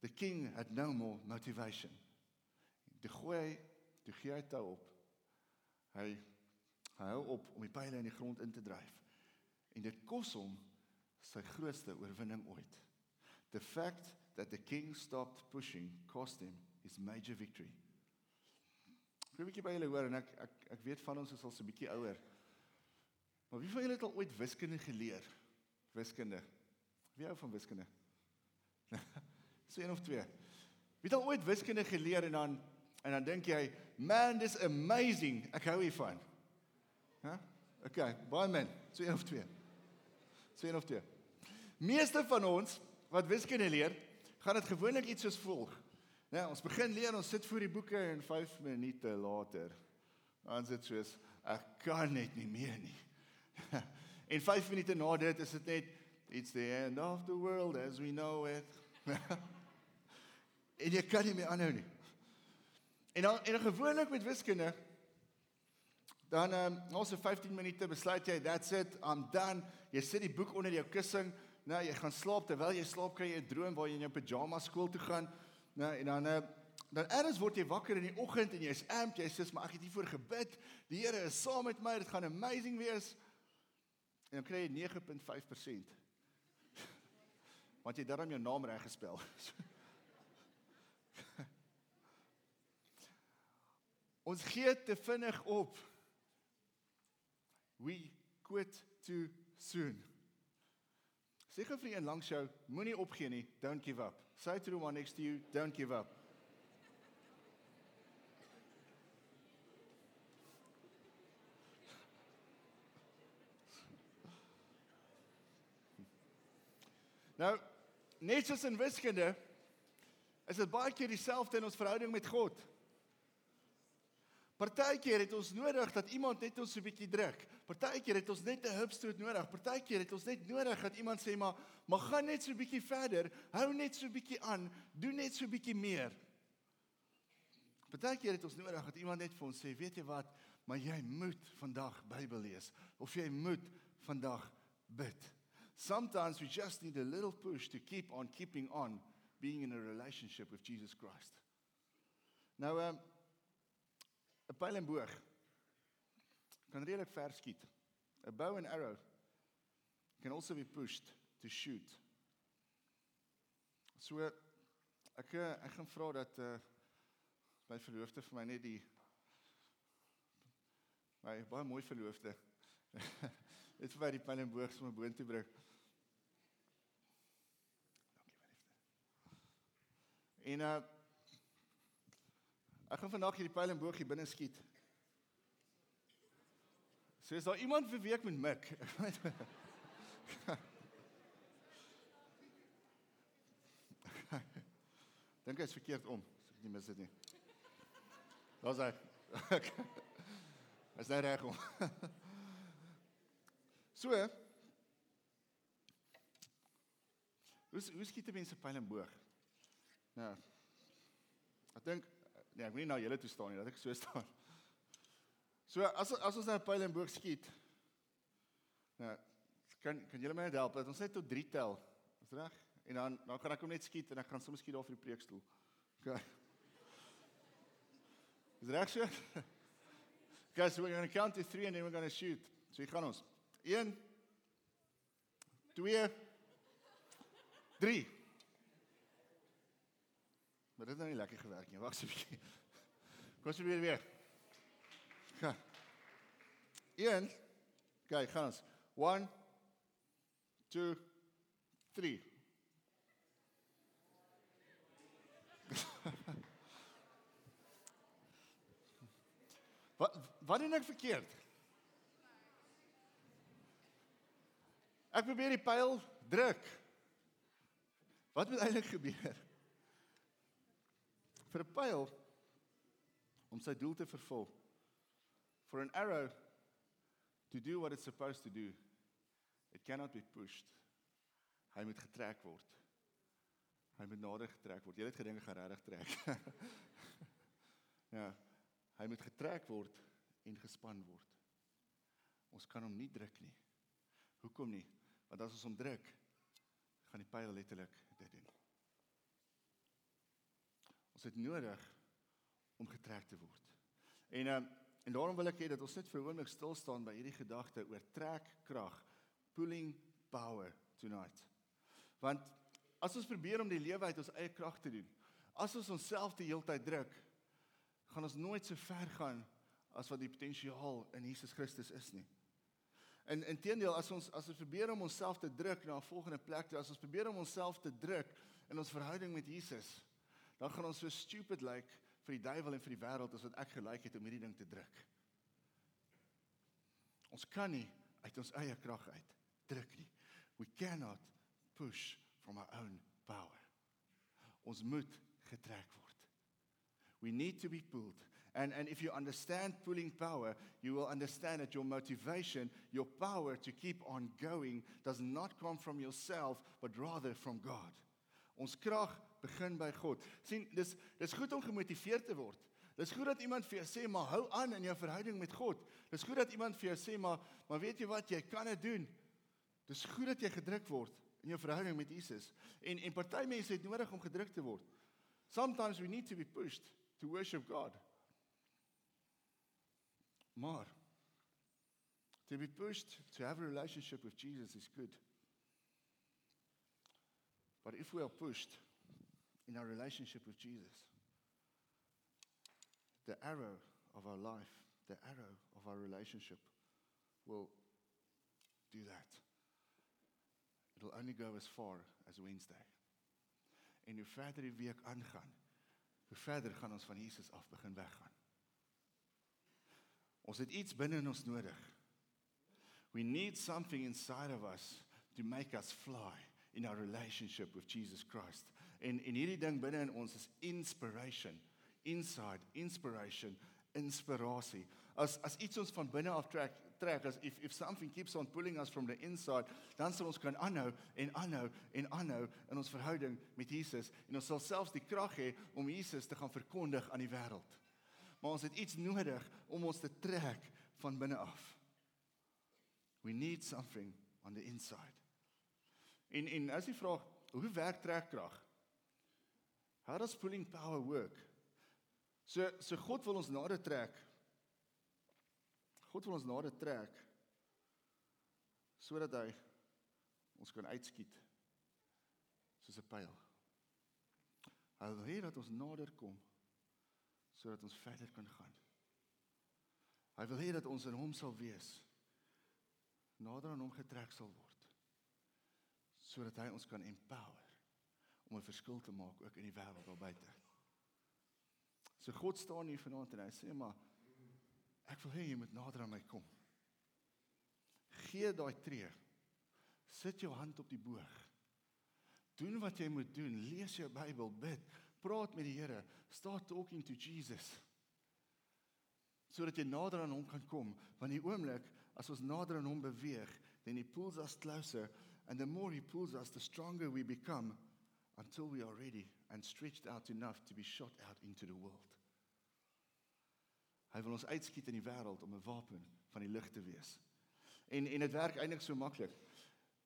The king had no more motivation. Toe gooi hy, toe gee hy toe op. Hy hy hou op om die pile in die grond in te dryf. En dit kos hom sy grootste oorwinning ooit. The fact that the king stopped pushing cost him his major victory. 'n bietjie by julle hoor en ek ek ek weet van ons is al so 'n bietjie ouer. Maar wie van julle het al ooit wiskunde geleer? Wiskunde. Wie hou van wiskunde? so een of twee. Wie het al ooit wiskunde geleer en dan en dan dink jy, "Man, this amazing. Ek hou hiervan." Hæ? Huh? Okay, baie men. So een of twee. So een of twee. Meeste van ons wat wiskunde leer, gaan dit gewoonlik iets soos volg. Nou, ons begin leer, ons sit voor die boeke en 5 minute later dan sit soos ek kan net nie meer nie. en 5 minute na dit is dit net it's the end of the world as we know it. en jy kan nie meer aanhou nie. En dan en gewoonlik met wiskunde dan ehm um, na so 15 minute besluit jy that's it, I'm done. Jy sit die boek onder jou kussing. Nou jy gaan slaap terwyl jy slaap kry jy 'n droom waar jy in jou pyjama skool toe gaan. Nou en dan uh, dan eers word jy wakker in die oggend en jy's amped, jy sê maar ek het hiervoor gebid. Die Here is saam met my. Dit gaan amazing wees. En dan kry jy 9.5%. Want jy daarom jou naam reg gespel. Ons gee te vinnig op. We quit too soon. Sê gou vir een langs jou, moenie opgee nie, don't give up. Say to the one next to you, don't give up. Nou, net soos in wiskunde, is dit baie keer dieselfde in ons verhouding met God. Partykeer het ons nodig dat iemand net ons so 'n bietjie druk. Partykeer het ons net 'n hupstoot nodig. Partykeer het ons net nodig dat iemand sê maar, "Maar gaan net so 'n bietjie verder. Hou net so 'n bietjie aan. Doen net so 'n bietjie meer." Partykeer het ons nodig dat iemand net vir ons sê, "Weet jy wat? Maar jy moet vandag Bybel lees of jy moet vandag bid." Sometimes we just need a little push to keep on keeping on being in a relationship with Jesus Christ. Nou ehm um, 'n pyl en boog kan redelik ver skiet. A bow and arrow can also be pushed to shoot. So ek ek gaan vra dat uh my verloofde vir my net die my baie mooi verloofde net vir die pyl en boog sommer boontoe bring. Dankie my liefde. En uh Ek gaan vandag hierdie pyl en boog hier binne skiet. So is daar iemand vir wie ek moet mik? Dink ek is verkeerd om, as ek nie mis dit nie. Daar's hy. Is nou reg om. So. Hoe hoe skiet mense pyl en boog? Nou. Ek dink Nee, ek moet nie na julle toe staan nie, dat ek so staan. So as as ons nou 'n pyl en boog skiet. Nou, kan kan julle my net help dat ons net tot 3 tel. Is reg? En dan dan kan ek hom net skiet en ek gaan sommer skiet daar vir die preekstoel. OK. Is reg so? Guys, we're going to count to 3 and then we're going to shoot. So hier gaan ons. 1 2 3 Maar dit het nou nie lekker gewerk nie. Wag so 'n bietjie. Kom so weer weer. Ga. Een. Kyk, gaan ons. 1 2 3 Wat wat doen ek verkeerd? Ek probeer die pyl druk. Wat moet eintlik gebeur? Vir 'n pyl om sy doel te vervul. For an arrow to do what it's supposed to do, it cannot be pushed. Hy moet getrek word. Hy moet nader getrek word. Jy het gedink hy gaan regtig trek. ja, hy moet getrek word en gespan word. Ons kan hom nie druk nie. Hoekom nie? Want as ons hom druk, gaan die pyl letterlik dit doen. Ons het nodig om getrek te word. En uh, en daarom wil ek hê dat ons net vir 'n oomblik stil staan by hierdie gedagte oor trekkrag, pulling power tonight. Want as ons probeer om die lewe uit ons eie krag te doen, as ons onsself die hele tyd druk, gaan ons nooit so ver gaan as wat die potensiaal in Jesus Christus is nie. En inteendeel as ons as ons probeer om onsself te druk na 'n volgende plek as ons probeer om onsself te druk in ons verhouding met Jesus, dan gaan ons so stupid lyk like vir die duiwel en vir die wêreld as wat ek gelyk het om hierdie ding te druk. Ons kan nie uit ons eie krag uit druk nie. We cannot push from our own power. Ons moet getrek word. We need to be pulled. And, and if you understand pulling power, you will understand that your motivation, your power to keep on going, does not come from yourself, but rather from God. Ons krag begin by God. sien, dis dis goed om gemotiveerd te word. Dis goed dat iemand vir jou sê maar hou aan in jou verhouding met God. Dis goed dat iemand vir jou sê maar maar weet jy wat, jy kan dit doen. Dis goed dat jy gedruk word in jou verhouding met Jesus. En en party mense het nodig om gedruk te word. Sometimes we need to be pushed to worship God. Maar to be pushed to have a relationship with Jesus is good. But if we are pushed in our relationship with Jesus, the arrow of our life, the arrow of our relationship will do that. It'll only go as far as Wednesday. En hoe verder die week aangaan, hoe verder gaan ons van Jesus af begin weggaan. Ons het iets binne in ons nodig. We need something inside of us to make us fly in our relationship with Jesus Christ. En en hierdie ding binne in ons is inspiration, inside inspiration, inspirasie. As as iets ons van binne af trek, trek as if if something keeps on pulling us from the inside, dan sal ons kan aanhou en aanhou en aanhou in ons verhouding met Jesus en ons sal selfs die krag hê om Jesus te gaan verkondig aan die wêreld. Maar ons het iets nodig om ons te trek van binne af. We need something on the inside. En en as jy vra, hoe werk trekkrag? How does pulling power work? So so God wil ons nader trek. God wil ons nader trek sodat hy ons kan uitskiet soos 'n pyl. Hy wil hê dat ons nader kom sodat ons verder kan gaan. Hy wil hê dat ons in hom sal wees. Nader aan hom getrek sal word sodat hy ons kan empower om 'n verskil te maak ook in die wêreld daar buite. So God staan hier vanaand en hy sê maar ek wil hê jy moet nader aan my kom. Gee daai tree. Sit jou hand op die boog. Doen wat jy moet doen. Lees jou Bybel, bid, praat met die Here, start talking to Jesus. Sodat jy nader aan hom kan kom, want die oomblik as ons nader aan hom beweeg, then he pulls us closer and the more he pulls us the stronger we become until we are ready and stretched out enough to be shot out into the world. Hy wil ons uitskiet in die wêreld om 'n wapen van die lig te wees. En en dit werk eintlik so maklik.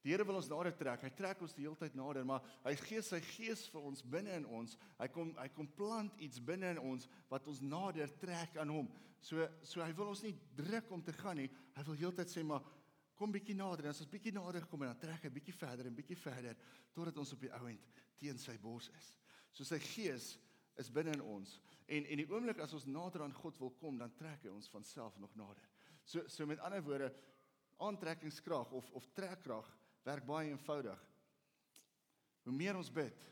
Die Here wil ons nader trek. Hy trek ons die hele tyd nader, maar hy gee sy gees vir ons binne in ons. Hy kom hy kom plant iets binne in ons wat ons nader trek aan hom. So so hy wil ons nie druk om te gaan nie. Hy wil heeltyd sê maar kom bietjie nader. As ons bietjie nader kom en dan trek hy bietjie verder en bietjie verder totdat ons op die ou end teen sy bors is. So sy gees is binne in ons. En en die oomblik as ons nader aan God wil kom, dan trek hy ons van self nog nader. So so met ander woorde, aantrekkingskrag of of trekkrag werk baie eenvoudig. Hoe meer ons bid,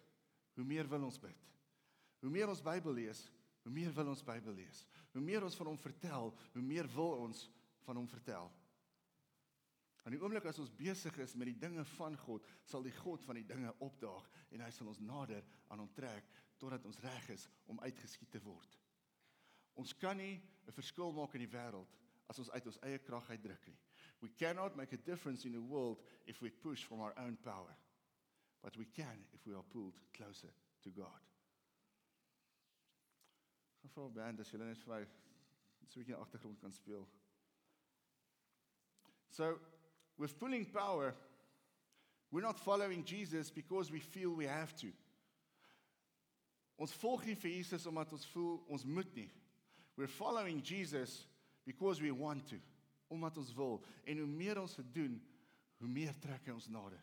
hoe meer wil ons bid. Hoe meer ons Bybel lees, hoe meer wil ons Bybel lees. Hoe meer ons van hom vertel, hoe meer wil ons van hom vertel. En die oomblik as ons besig is met die dinge van God, sal die God van die dinge opdaag en hy sal ons nader aan hom trek totdat ons reg is om uitgeskiet te word. Ons kan nie 'n verskil maak in die wêreld as ons uit ons eie krag uitdruk nie. We cannot make a difference in the world if we push from our own power. But we can if we are pulled closer to God. Geval band as julle net vir my so 'n bietjie agtergrond kan speel. So, with pulling power, we're not following Jesus because we feel we have to. Ons volg nie vir Jesus omdat ons voel ons moet nie. We're following Jesus because we want to, omdat ons wil. En hoe meer ons dit doen, hoe meer trek hy ons nader.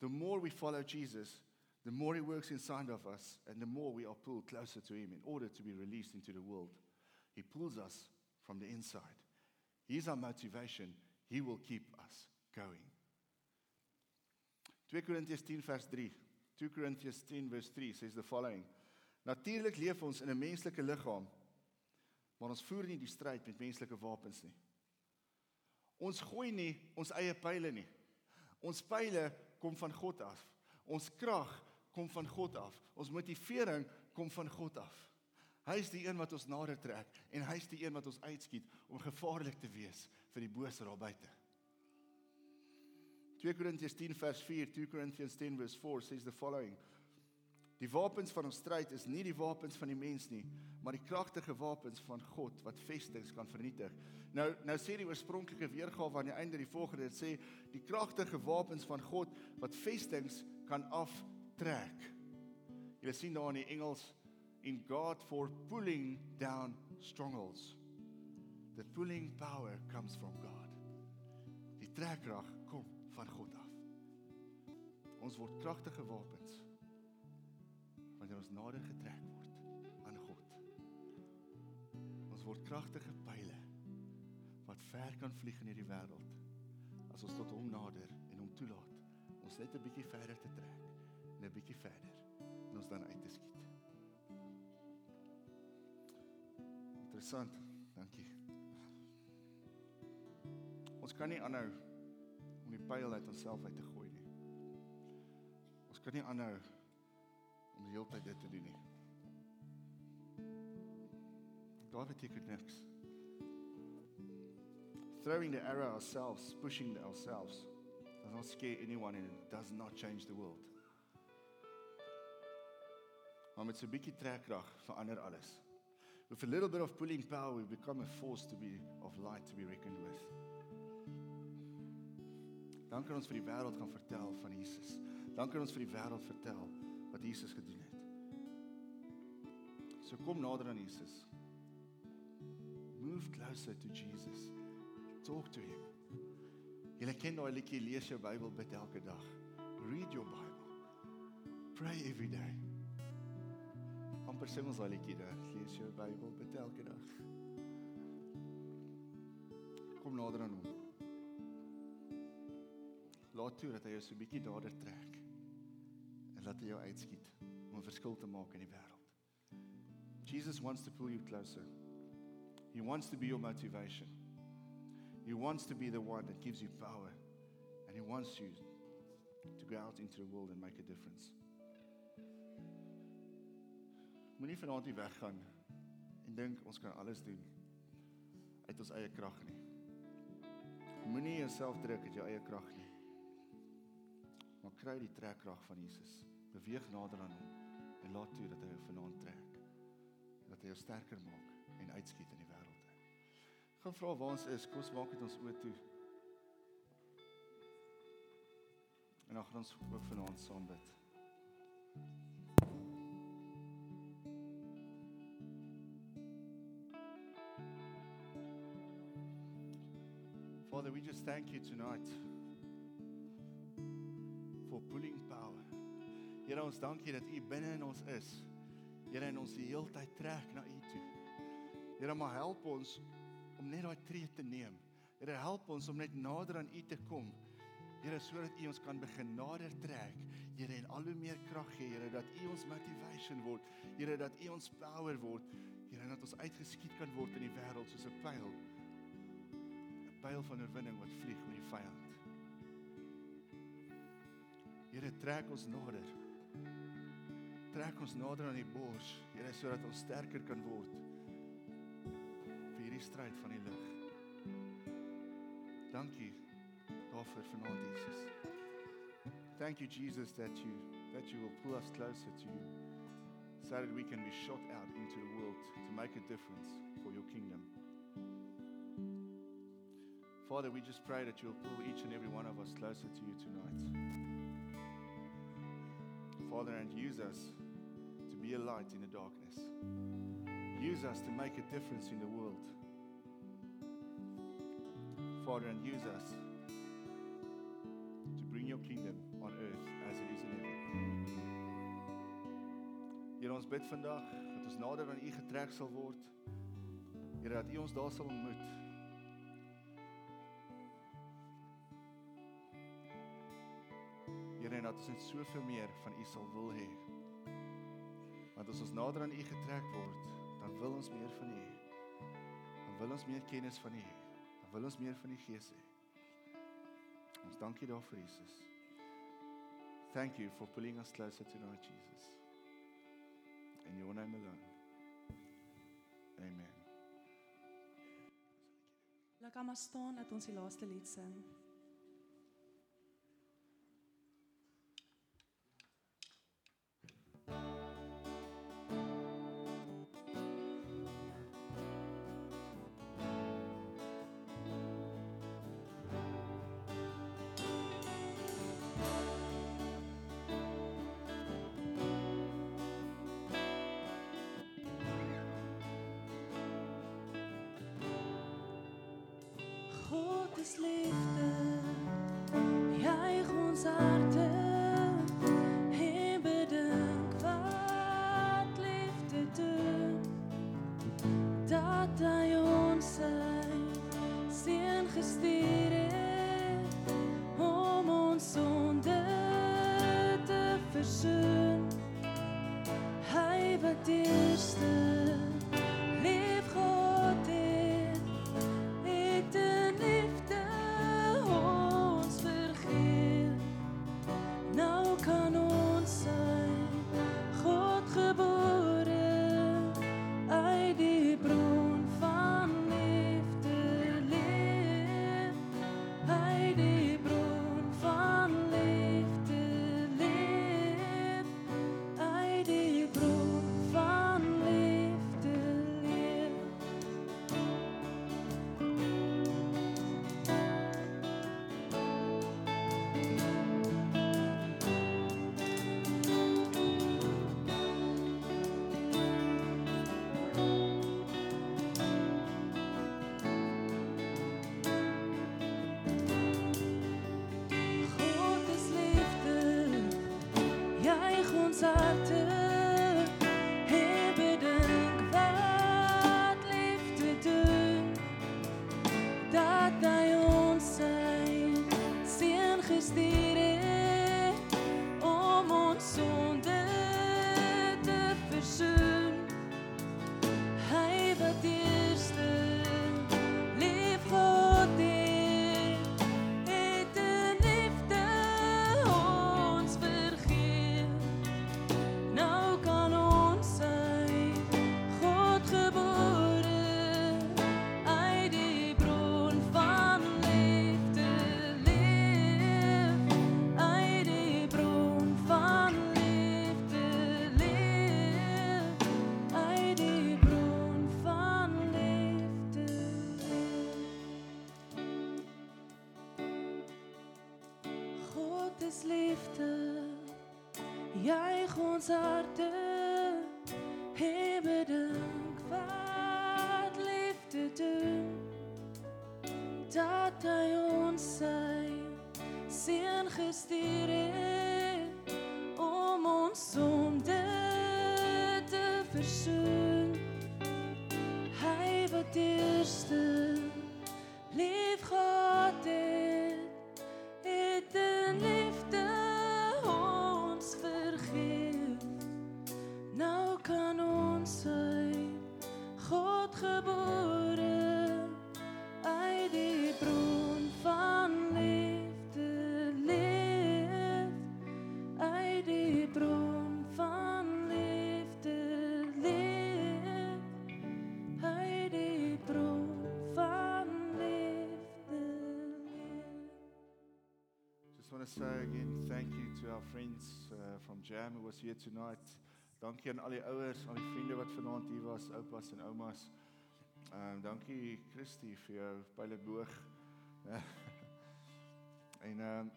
The more we follow Jesus, the more he works inside of us and the more we are pulled closer to him in order to be released into the world. He pulls us from the inside. He's our motivation. He will keep going. 2 Korintiërs 10 vers 3. 2 Corinthians 10 verse 3 says the following: Natuurlik leef ons in 'n menslike liggaam, maar ons voer nie die stryd met menslike wapens nie. Ons gooi nie ons eie pile nie. Ons pile kom van God af. Ons krag kom van God af. Ons motivering kom van God af. Hy is die een wat ons nader trek en hy is die een wat ons uitskiet om gevaarlik te wees vir die bose daar buite. 2 Korintiërs 10 vers 4, 2 Corinthians 10 verse 4 says the following: Die wapens van ons stryd is nie die wapens van die mens nie, maar die kragtige wapens van God wat vestings kan vernietig. Nou nou sê die oorspronklike weergawe aan die einde die volgende, dit sê die kragtige wapens van God wat vestings kan aftrek. Jy sien daar in die Engels in God for pulling down strongholds. The pulling power comes from God. Die trekkrag van God af. Ons word kragtige wapens wanneer ons nader getrek word aan God. Ons word kragtige pile wat ver kan vlieg in hierdie wêreld as ons tot hom nader en hom toelaat ons net 'n bietjie verder te trek en 'n bietjie verder en ons dan uit te skiet. Interessant. Dankie. Ons kan nie aanhou die pyl uit onsself uit te gooi nie. Ons kan nie aanhou om die hele tyd dit te doen nie. Daar niks. Throwing the arrow ourselves, pushing ourselves, does not scare anyone and it does not change the world. Maar met so 'n bietjie trekkrag verander alles. With a little bit of pulling power, we become a force to be of light to be reckoned with. Dan kan ons vir die wêreld gaan vertel van Jesus. Dan kan ons vir die wêreld vertel wat Jesus gedoen het. So kom nader aan Jesus. Move closer to Jesus. Talk to him. Jy ken daai liedjie lees jou Bybel bid elke dag. Read your Bible. Pray every day. amper sing ons daai liedjie daar. Lees jou Bybel bid elke dag. Kom nader aan hom. Laat toe dat hy jou so 'n bietjie nader trek en laat hy jou uitskiet om 'n verskil te maak in die wêreld. Jesus wants to pull you closer. He wants to be your motivation. He wants to be the one that gives you power and he wants you to go out into the world and make a difference. Moenie vanaand hier weggaan en dink ons kan alles doen uit ons eie krag nie. Moenie jouself druk uit jou eie krag nie. Maar kry die trekkrag van Jesus. Beweeg nader aan hom en laat toe dat hy jou vanaand trek. Dat hy jou sterker maak en uitskiet in die wêreld. Gaan vra waar ons is. Kom ons maak dit ons oë toe. En dan gaan ons ook vanaand saam bid. Father, we just thank you tonight Here ons dankie dat U binne in ons is. Here en ons die hele tyd trek na U toe. Here maar help ons om net daai tree te neem. Here help ons om net nader aan U te kom. Here sodat U ons kan begin nader trek. Here en al hoe meer krag gee, Here dat U ons motivation word. Here dat U ons power word. Here dat ons uitgeskiet kan word in die wêreld soos 'n pyl. 'n Pyl van oorwinning wat vlieg oor die vyand. Here trek ons nader. Trek ons nader aan die bors, Here sodat ons sterker kan word vir hierdie stryd van die lig. Dankie daarvoor vanaand Jesus. Thank you Jesus that you that you will pull us closer to you so that we can be shot out into the world to make a difference for your kingdom. Father, we just pray that you'll pull each and every one of us closer to you tonight. Father, and use us to be a light in the darkness. Use us to make a difference in the world. Father, and use us to bring your kingdom on earth as it is in heaven. Here ons bid vandag dat ons nader aan U getrek sal word. Here dat U ons daar sal ontmoet. Dat ons net soveel meer van U sal wil hê. Want as ons nader aan U getrek word, dan wil ons meer van U. Dan wil ons meer kennis van U hê. Dan wil ons meer van die Gees hê. Ons dankie daarvoor Jesus. Thank you for pulling us closer tonight Jesus. In your name alone. Amen. Laat maar staan dat ons die laaste lied sing. Juig ons harte juig ons harte en bedink wat liefde doen. Dat hy ons sy seun gestuur het om ons sonde say again, thank you to our friends uh, from Jam who was here tonight. Dankie aan al die ouers, al die vriende wat vanaand hier was, oupas en oumas. Ehm um, dankie Christie vir jou pyleboog en ehm um,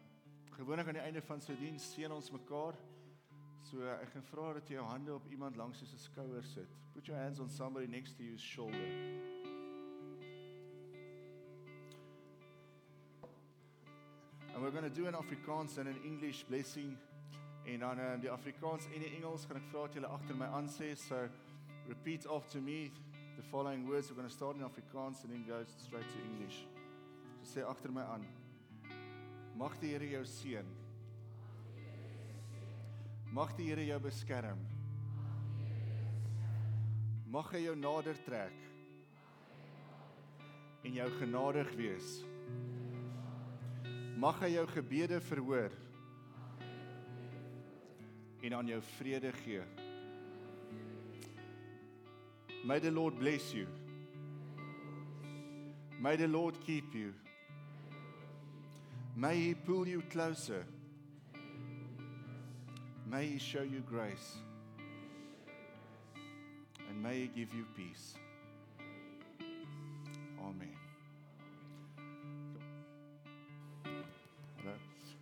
gewoonlik aan die einde van so 'n diens seën ons mekaar. So ek gaan vra dat jy jou hande op iemand langs jou se skouer sit. Put your hands on somebody next to you's shoulder. And we're going to do an Afrikaans and an English blessing. En dan um, die Afrikaans en die Engels gaan ek vra dat julle agter my aan sê. So repeat after me the following words. We're going to start in Afrikaans and then go straight to English. So sê agter my aan. Mag die Here jou seën. Mag die Here jou beskerm. Mag hy jou nader trek. En jou genadig wees. Mag hy jou gebede verhoor. En aan jou vrede gee. May the Lord bless you. May the Lord keep you. May he pull you closer. May he show you grace. And may he give you peace.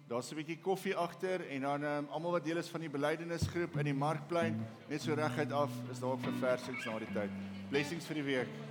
Daar's 'n bietjie koffie agter en dan um, almal wat deel is van die belydenisgroep in die markplein net so reguit af is daar ook verversings na die tyd. Blessings vir die week.